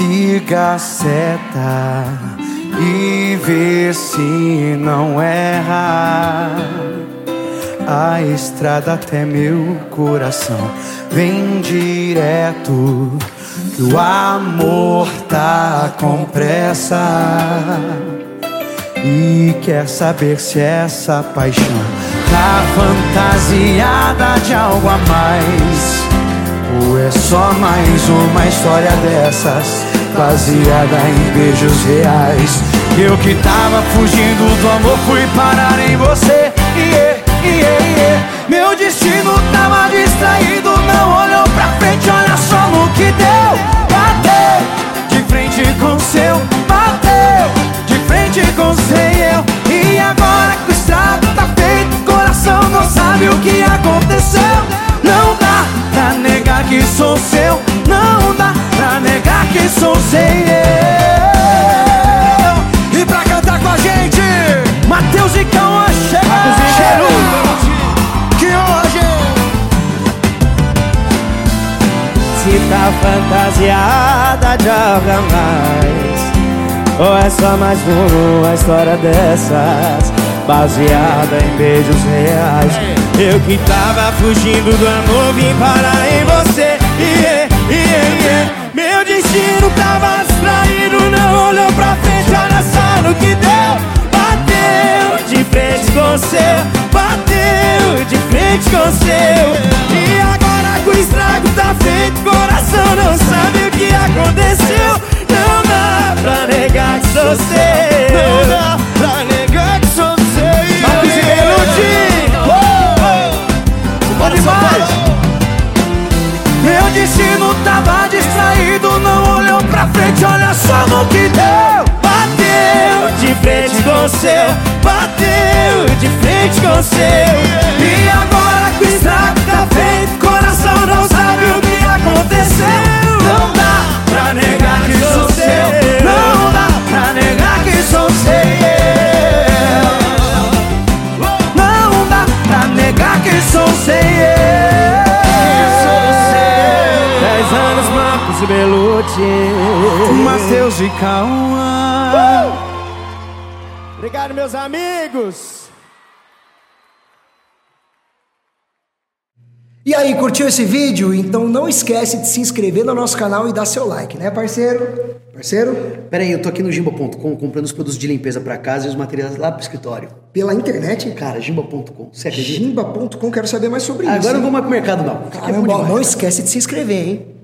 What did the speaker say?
liga a seta e vê se não erra. A estrada até meu coração vem direto. Que o amor tá com pressa e quer saber se essa paixão tá fantasiada de algo a mais. Ou é só mais uma história dessas Baseada em beijos reais. Eu que tava fugindo do amor Fui parar em você. Yeah, yeah, yeah. Meu destino tava distraído Não olhou pra frente Olha só no que deu. Bateu de frente com seu Bateu de frente com seu E agora que o estrago tá feito Coração não sabe o que aconteceu que sou seu E pra cantar com a gente Matheus e Cauã chega. Que hoje. Se tá fantasiada de algo mais. Ou é só mais uma história dessas Baseada em beijos reais. Eu que tava fugindo do amor Vim parar em você. Yeah, yeah, destino tava distraído Não olhou pra frente, olha só no que deu. Bateu de frente com o seu Bateu de frente com o seu. E agora que o estrago tá feito Coração não sabe o que aconteceu. Não dá pra negar que sou seu seu Bateu de frente com o seu E agora que o estrago tá feito Coração não sabe o que aconteceu Não dá pra negar que sou seu Não dá pra negar que sou seu que sou sem eu. Dez anos, Marcos e Belucci. Matheus e Cauã. Uh! Obrigado, meus amigos. E aí, curtiu esse vídeo? Então não esquece de se inscrever no nosso canal e dar seu like, né, parceiro? Parceiro? Pera aí, eu tô aqui no Jimba.com comprando os produtos de limpeza para casa e os materiais lá pro escritório. Pela internet? Cara, Jimba.com. Você acredita? Jimba.com, quero saber mais sobre Agora isso. Agora não vou mais pro mercado, não. Caramba, é não esquece de se inscrever, hein?